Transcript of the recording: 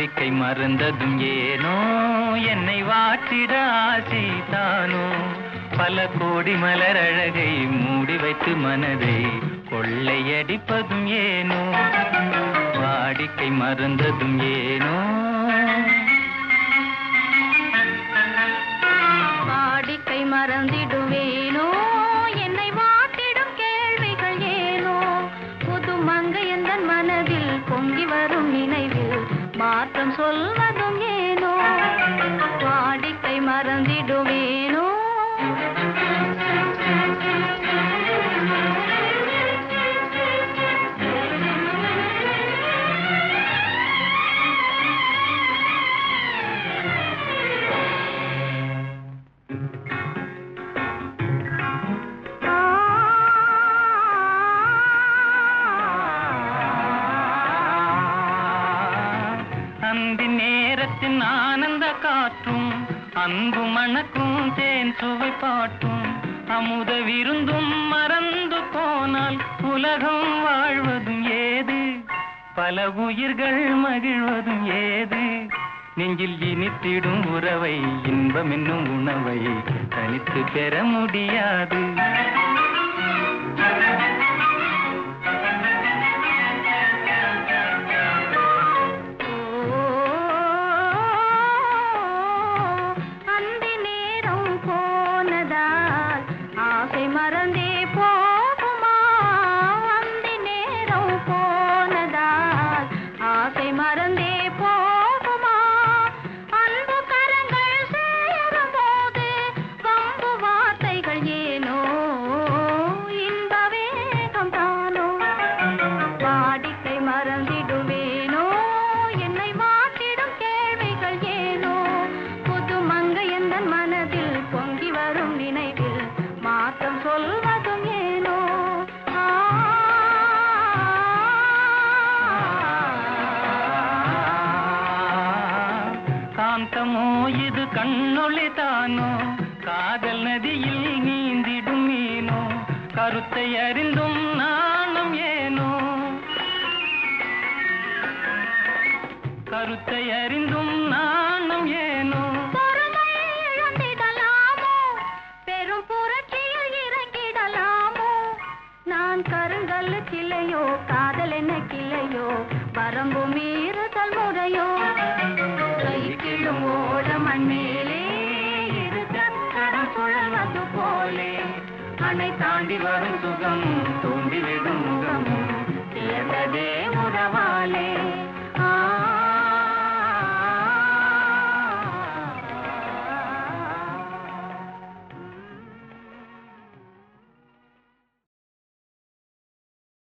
நம்பிக்கை மறந்ததும் ஏனோ? என்னை வாட்டிட ஆசை பல கோடி மலர் அழகை மூடி வைத்து மனதை கொள்ளையடிப்பதும் ஏனோ? வாடிக்கை மறந்ததும் ஏனோ? மாற்றம் சொல்வதும் ஏனோ? வாடிக்கை மறந்திடுவேனோ அந்தி நேரத்தின் ஆனந்த காற்றும் அன்பு மணக்கும் தேன் சுவை பாட்டும். அமுத விருந்தும் மறந்து போனால் உலகம் வாழ்வதும் ஏது? பல உயிர்கள் மகிழ்வதும் ஏது? நெஞ்சில் இனித்திடும் உறவை இன்பம் என்னும் உணவை தனித்து பெற முடியாது. மாட்டிடுவேனோ என்னை மாட்டிடும் கேள்விகள் ஏனோ? புது மங்கை எந்த மனதில் பொங்கி வரும் நினைவில் மாற்றம் சொல்வதும் ஏனோ? காந்தமோ இது கண்ணொளி தானோ? காதல் நதியில் நீந்திடும் மீனோ? கருத்தை அறிந்தும் நாணம் ஏனோ? கருத்தை அறிந்தும் நாணம் ஏனோ? இழந்திடலாமோ? பெரும் புரட்சியில் இறங்கிடலாமோ? நான் கருங்கல் கிளையோ காதல் என்ன கிளையோ? வரம்பு மீறுதல் முறையோ? கை கிழும் ஓட மண்ணிலே இருக்கரம் சுழல்வது போலே. அணை தாண்டி வரும் சுகம் தூண்டிவிடும் முகம் தேர்ந்ததே உறவாலே